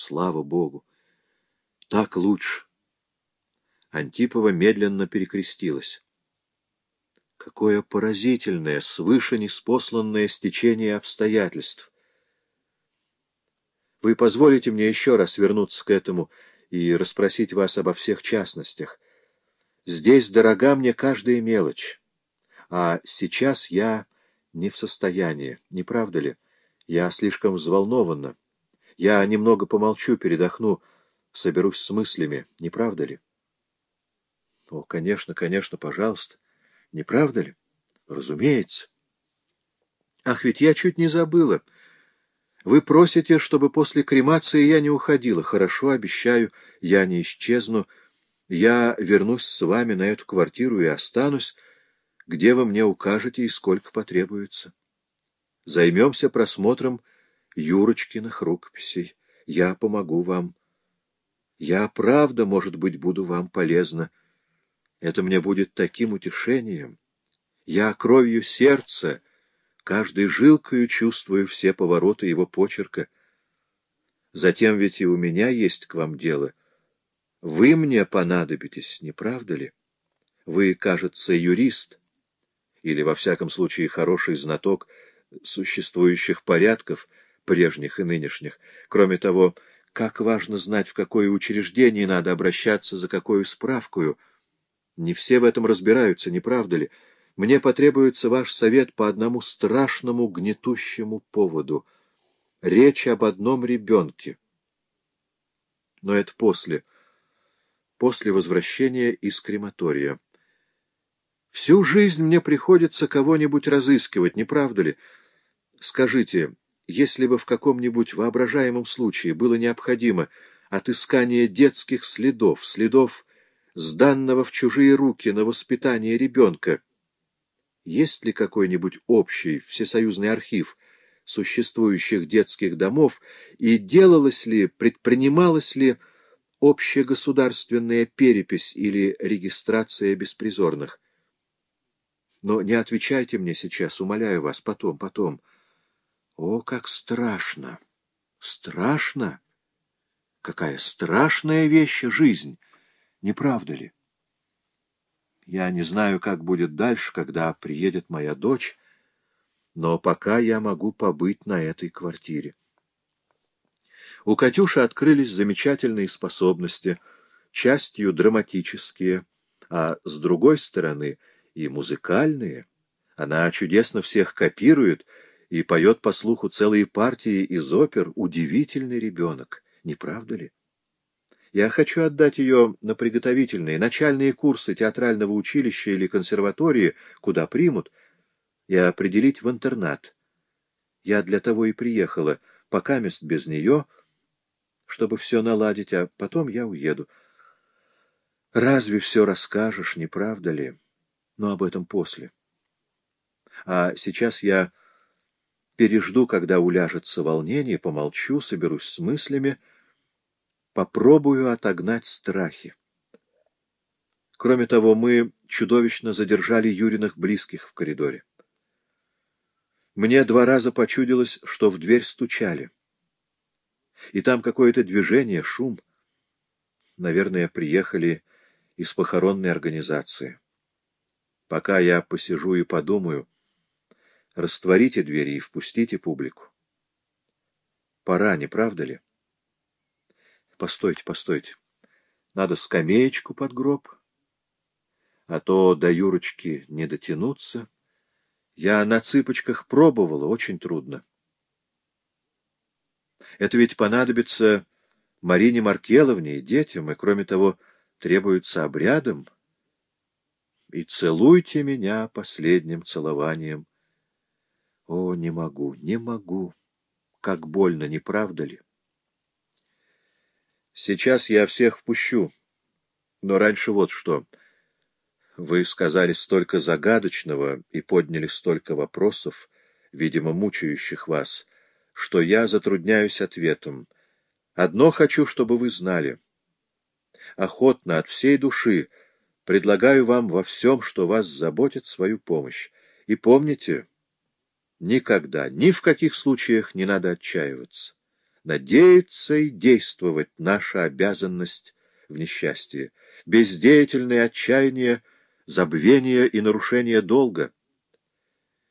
Слава Богу! Так лучше. Антипова медленно перекрестилась. Какое поразительное, свыше неспосланное стечение обстоятельств! Вы позволите мне еще раз вернуться к этому и расспросить вас обо всех частностях. Здесь дорога мне каждая мелочь, а сейчас я не в состоянии, не правда ли? Я слишком взволнована. Я немного помолчу, передохну, соберусь с мыслями, не правда ли? О, конечно, конечно, пожалуйста. Не правда ли? Разумеется. Ах, ведь я чуть не забыла. Вы просите, чтобы после кремации я не уходила. Хорошо, обещаю, я не исчезну. Я вернусь с вами на эту квартиру и останусь, где вы мне укажете и сколько потребуется. Займемся просмотром Юрочкиных рукописей. Я помогу вам. Я, правда, может быть, буду вам полезна. Это мне будет таким утешением. Я кровью сердца, каждой жилкою чувствую все повороты его почерка. Затем ведь и у меня есть к вам дело. Вы мне понадобитесь, не правда ли? Вы, кажется, юрист, или, во всяком случае, хороший знаток существующих порядков, прежних и нынешних. Кроме того, как важно знать, в какое учреждение надо обращаться за какую справкую. Не все в этом разбираются, не правда ли? Мне потребуется ваш совет по одному страшному гнетущему поводу. Речь об одном ребенке. Но это после, после возвращения из крематория. Всю жизнь мне приходится кого-нибудь разыскивать, не правда ли? Скажите, если бы в каком-нибудь воображаемом случае было необходимо отыскание детских следов, следов сданного в чужие руки на воспитание ребенка, есть ли какой-нибудь общий всесоюзный архив существующих детских домов и делалась ли, предпринималась ли общегосударственная перепись или регистрация беспризорных? Но не отвечайте мне сейчас, умоляю вас, потом, потом. О, как страшно! Страшно! Какая страшная вещь жизнь, не правда ли? Я не знаю, как будет дальше, когда приедет моя дочь, но пока я могу побыть на этой квартире. У Катюши открылись замечательные способности, частью драматические, а с другой стороны и музыкальные. Она чудесно всех копирует — и поет по слуху целые партии из опер, удивительный ребенок, не правда ли? Я хочу отдать ее на приготовительные, начальные курсы театрального училища или консерватории, куда примут, и определить в интернат. Я для того и приехала, пока мест без нее, чтобы все наладить, а потом я уеду. Разве все расскажешь, не правда ли? Но об этом после. А сейчас я пережду, когда уляжется волнение, помолчу, соберусь с мыслями, попробую отогнать страхи. Кроме того, мы чудовищно задержали Юриных близких в коридоре. Мне два раза почудилось, что в дверь стучали. И там какое-то движение, шум. Наверное, приехали из похоронной организации. Пока я посижу и подумаю, Растворите двери и впустите публику. Пора, не правда ли? Постойте, постойте. Надо скамеечку под гроб. А то до Юрочки не дотянуться. Я на цыпочках пробовала, очень трудно. Это ведь понадобится Марине Маркеловне и детям, и, кроме того, требуется обрядом. И целуйте меня последним целованием. О, не могу, не могу. Как больно, не правда ли? Сейчас я всех впущу. Но раньше вот что. Вы сказали столько загадочного и подняли столько вопросов, видимо, мучающих вас, что я затрудняюсь ответом. Одно хочу, чтобы вы знали. Охотно, от всей души, предлагаю вам во всем, что вас заботит, свою помощь. И помните... Никогда, ни в каких случаях не надо отчаиваться. Надеяться и действовать — наша обязанность в несчастье. Бездеятельное отчаяние, забвение и нарушение долга